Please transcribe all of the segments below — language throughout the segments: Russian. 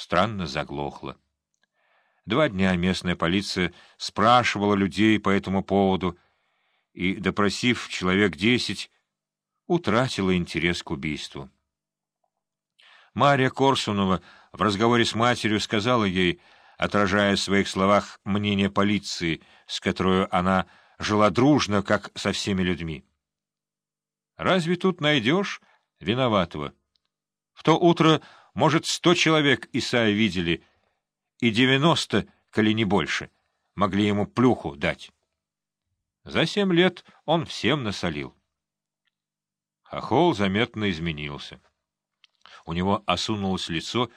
странно заглохло. Два дня местная полиция спрашивала людей по этому поводу и, допросив человек десять, утратила интерес к убийству. Мария Корсунова в разговоре с матерью сказала ей, отражая в своих словах мнение полиции, с которой она жила дружно, как со всеми людьми. «Разве тут найдешь виноватого? В то утро, может, сто человек Исаия видели, и девяносто, коли не больше, могли ему плюху дать. За семь лет он всем насолил. Хохол заметно изменился. У него осунулось лицо,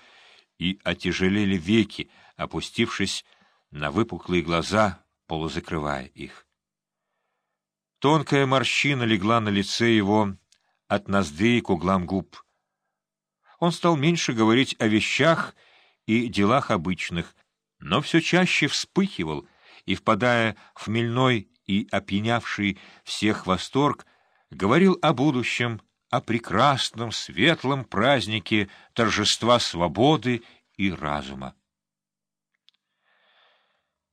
и отяжелели веки, опустившись на выпуклые глаза, полузакрывая их. Тонкая морщина легла на лице его от ноздрей к углам губ. Он стал меньше говорить о вещах и делах обычных, но все чаще вспыхивал и, впадая в мельной и опьянявший всех восторг, говорил о будущем, о прекрасном, светлом празднике торжества свободы и разума.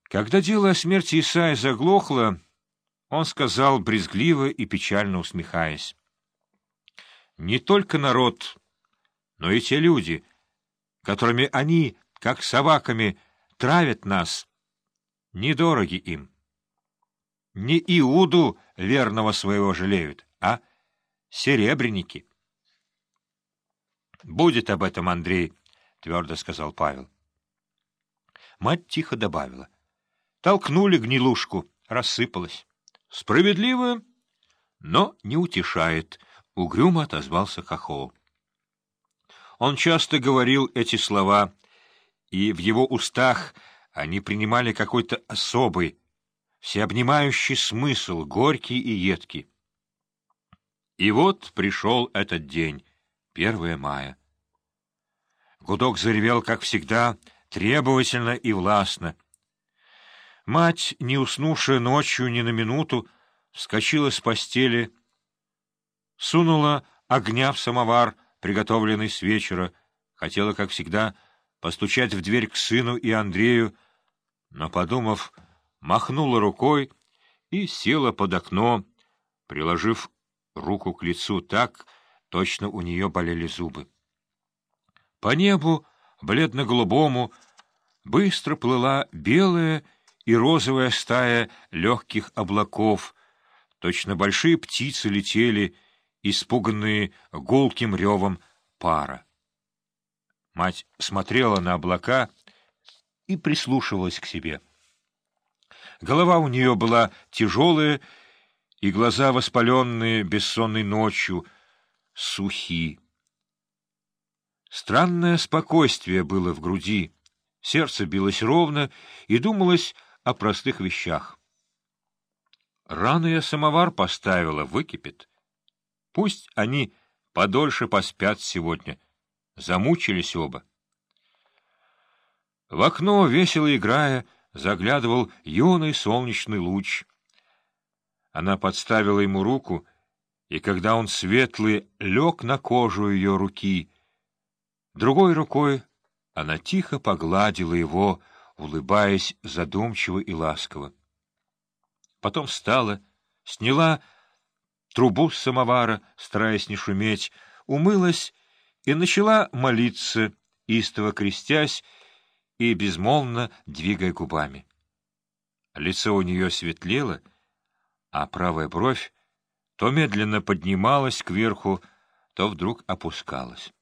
Когда дело о смерти Исаия заглохло, он сказал, брезгливо и печально усмехаясь, «Не только народ, но и те люди, которыми они, как собаками, травят нас, недороги им. Не Иуду верного своего жалеют, а серебряники. — Будет об этом, Андрей, — твердо сказал Павел. Мать тихо добавила. Толкнули гнилушку, рассыпалась. — Справедливо, но не утешает, — угрюмо отозвался Хохол. Он часто говорил эти слова, и в его устах они принимали какой-то особый, всеобнимающий смысл, горький и едкий. И вот пришел этот день, 1 мая. Гудок заревел, как всегда, требовательно и властно. Мать, не уснувшая ночью ни на минуту, вскочила с постели, сунула огня в самовар, приготовленный с вечера, хотела, как всегда, постучать в дверь к сыну и Андрею, но, подумав, махнула рукой и села под окно, приложив руку к лицу так, точно у нее болели зубы. По небу, бледно-голубому, быстро плыла белая и розовая стая легких облаков, точно большие птицы летели, испуганные гулким ревом пара. Мать смотрела на облака и прислушивалась к себе. Голова у нее была тяжелая, и глаза, воспаленные бессонной ночью, сухи. Странное спокойствие было в груди, сердце билось ровно и думалось о простых вещах. Рано я самовар поставила, выкипит. Пусть они подольше поспят сегодня. Замучились оба. В окно, весело играя, заглядывал юный солнечный луч. Она подставила ему руку, и когда он светлый лег на кожу ее руки, другой рукой она тихо погладила его, улыбаясь задумчиво и ласково. Потом встала, сняла трубу с самовара, стараясь не шуметь, умылась и начала молиться, истово крестясь и безмолвно двигая губами. Лицо у нее светлело, а правая бровь то медленно поднималась кверху, то вдруг опускалась.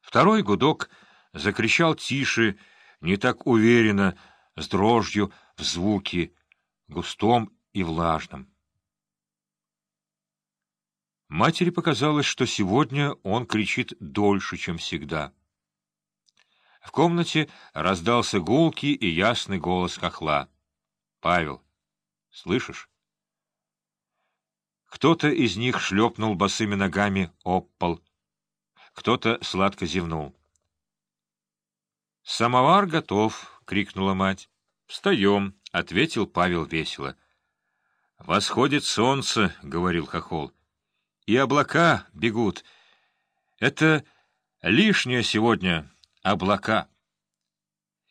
Второй гудок закричал тише, не так уверенно, с дрожью в звуке, густом и влажном. Матери показалось, что сегодня он кричит дольше, чем всегда. В комнате раздался гулкий и ясный голос хохла. — Павел, слышишь? Кто-то из них шлепнул босыми ногами об пол. Кто-то сладко зевнул. — Самовар готов! — крикнула мать. — Встаем! — ответил Павел весело. — Восходит солнце, — говорил хохол и облака бегут. Это лишнее сегодня, облака.